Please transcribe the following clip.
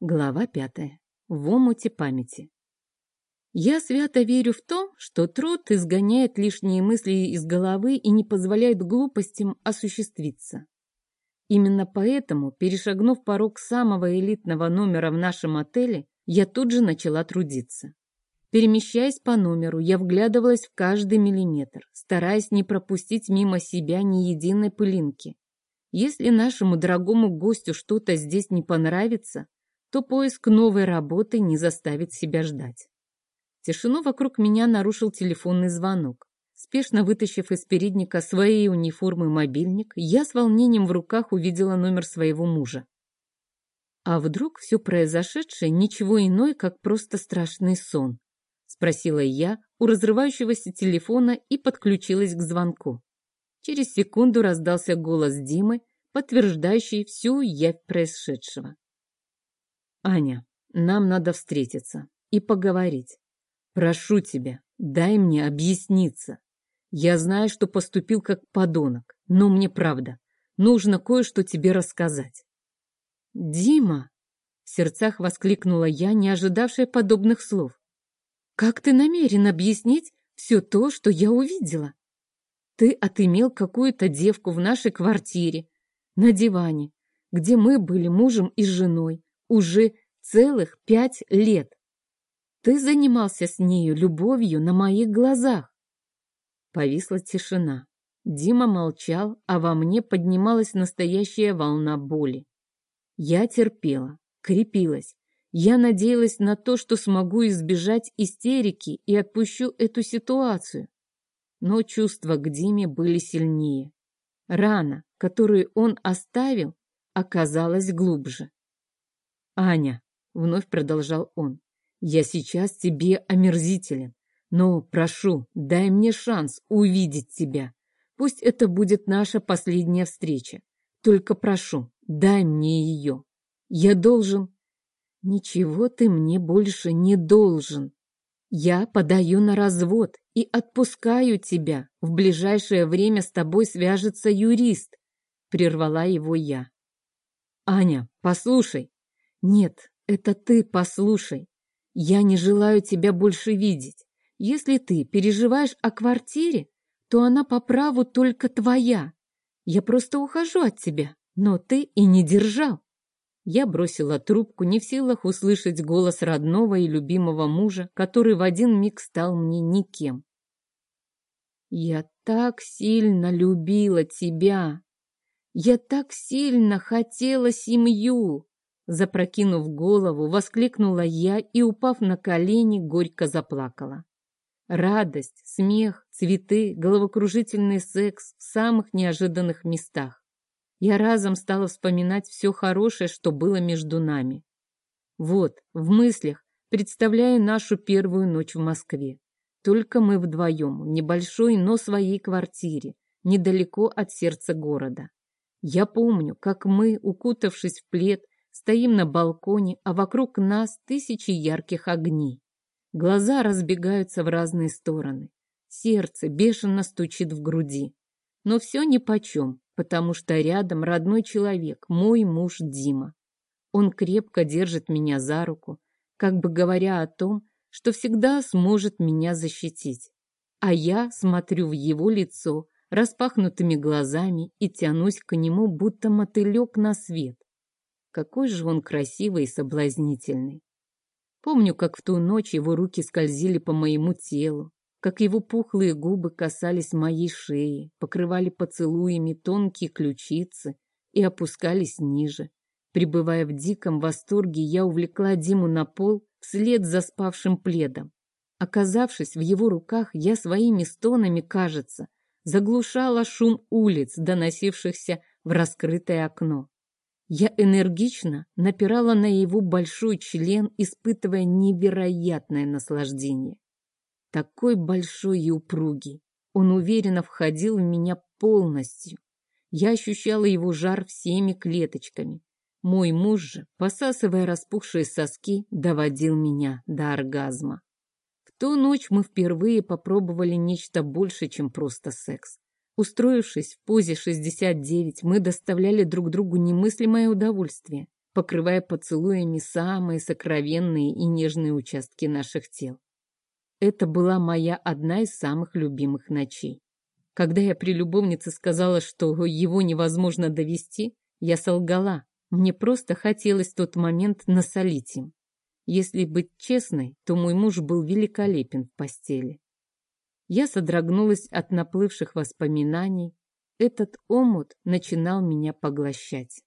Глава пятая. В омуте памяти. Я свято верю в то, что труд изгоняет лишние мысли из головы и не позволяет глупостям осуществиться. Именно поэтому, перешагнув порог самого элитного номера в нашем отеле, я тут же начала трудиться. Перемещаясь по номеру, я вглядывалась в каждый миллиметр, стараясь не пропустить мимо себя ни единой пылинки. Если нашему дорогому гостю что-то здесь не понравится, то поиск новой работы не заставит себя ждать. Тишину вокруг меня нарушил телефонный звонок. Спешно вытащив из передника своей униформы мобильник, я с волнением в руках увидела номер своего мужа. А вдруг все произошедшее ничего иное, как просто страшный сон? Спросила я у разрывающегося телефона и подключилась к звонку. Через секунду раздался голос Димы, подтверждающий всю явь происшедшего. Аня, нам надо встретиться и поговорить. Прошу тебя, дай мне объясниться. Я знаю, что поступил как подонок, но мне правда. Нужно кое-что тебе рассказать. Дима! В сердцах воскликнула я, не ожидавшая подобных слов. Как ты намерен объяснить все то, что я увидела? Ты отымел какую-то девку в нашей квартире, на диване, где мы были мужем и женой, уже целых пять лет. Ты занимался с нею любовью на моих глазах. Повисла тишина. Дима молчал, а во мне поднималась настоящая волна боли. Я терпела, крепилась. Я надеялась на то, что смогу избежать истерики и отпущу эту ситуацию. Но чувства к Диме были сильнее. Рана, которую он оставил, оказалась глубже. «Аня», — вновь продолжал он, — «я сейчас тебе омерзителен, но прошу, дай мне шанс увидеть тебя. Пусть это будет наша последняя встреча. Только прошу, дай мне ее. Я должен...» «Ничего ты мне больше не должен. Я подаю на развод и отпускаю тебя. В ближайшее время с тобой свяжется юрист», — прервала его я. «Аня, послушай, нет, это ты послушай. Я не желаю тебя больше видеть. Если ты переживаешь о квартире, то она по праву только твоя. Я просто ухожу от тебя, но ты и не держал. Я бросила трубку, не в силах услышать голос родного и любимого мужа, который в один миг стал мне никем. Я так сильно любила тебя. Я так сильно хотела семью. Запрокинув голову, воскликнула я и, упав на колени, горько заплакала. Радость, смех, цветы, головокружительный секс в самых неожиданных местах. Я разом стала вспоминать все хорошее, что было между нами. Вот, в мыслях, представляю нашу первую ночь в Москве. Только мы вдвоем, в небольшой, но своей квартире, недалеко от сердца города. Я помню, как мы, укутавшись в плед, Стоим на балконе, а вокруг нас тысячи ярких огней. Глаза разбегаются в разные стороны. Сердце бешено стучит в груди. Но все нипочем, потому что рядом родной человек, мой муж Дима. Он крепко держит меня за руку, как бы говоря о том, что всегда сможет меня защитить. А я смотрю в его лицо распахнутыми глазами и тянусь к нему, будто мотылек на свет. Какой же он красивый и соблазнительный. Помню, как в ту ночь его руки скользили по моему телу, как его пухлые губы касались моей шеи, покрывали поцелуями тонкие ключицы и опускались ниже. Пребывая в диком восторге, я увлекла Диму на пол вслед за спавшим пледом. Оказавшись в его руках, я своими стонами, кажется, заглушала шум улиц, доносившихся в раскрытое окно. Я энергично напирала на его большой член, испытывая невероятное наслаждение. Такой большой и упругий. Он уверенно входил в меня полностью. Я ощущала его жар всеми клеточками. Мой муж же, посасывая распухшие соски, доводил меня до оргазма. В ту ночь мы впервые попробовали нечто больше, чем просто секс. Устроившись в позе 69, мы доставляли друг другу немыслимое удовольствие. покрывая поцелуями самые сокровенные и нежные участки наших тел. Это была моя одна из самых любимых ночей. Когда я при любовнице сказала, что его невозможно довести, я солгала. Мне просто хотелось тот момент насолить им. Если быть честной, то мой муж был великолепен в постели. Я содрогнулась от наплывших воспоминаний. Этот омут начинал меня поглощать.